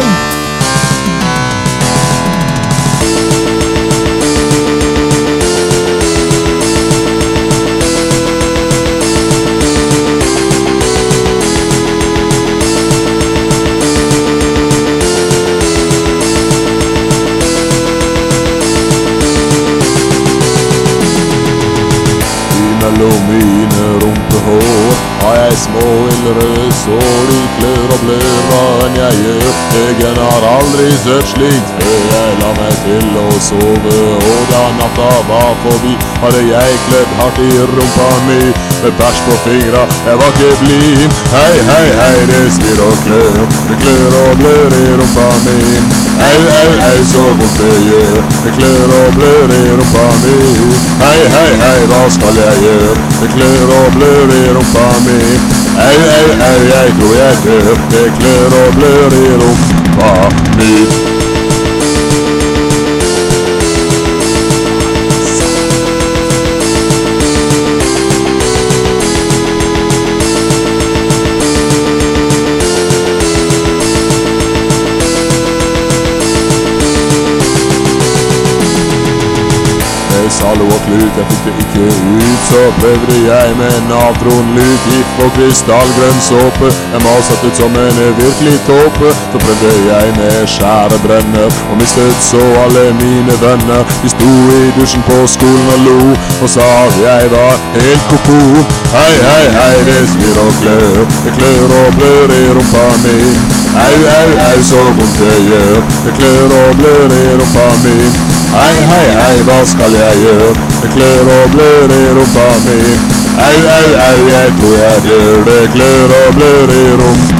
Bye. Mellom mine rumpehår har jeg små ildrøde sår i klør og blør hva enn jeg gjør. Egen har aldri sett slikt før jeg la meg til å sove. Og da natta var forbi, hadde jeg kledd hardt i rumpa mi. Med bæsj på fingra, jeg var ikke blid. Hei, hei, hei, det svir og klør. Det klør og blør i rumpa mi. Au, au, au, så vondt det gjør. Det klør og blør i rumpa mi. Hei, hei, hei, hva skal jeg gjøre? Det klør og blør i rumpa mi. Au, au, au, jeg tror jeg dør. Det klør og blør i rumpa mi. Med Zalo og klut, jeg fikk det ikke ut. Så prøvde jeg med natronlut Gift og krystallgrønn såpe. Jeg maset ut som en virkelig tåpe. Så prøvde jeg med skjærebrenner Og mistet så alle mine venner. De sto i dusjen på skolen og lo Og sa at jeg var helt koko Hei, hei, hei, det svir og klør Det klør og blør i rumpa mi Au, au, au, så vondt det gjør Det klør og blør i rumpa mi Hei, hei, hei, hva skal jeg gjøre? Det klør og blør i rumpa mi. Au, au, au, jeg tror jeg gjør Det klør og blør i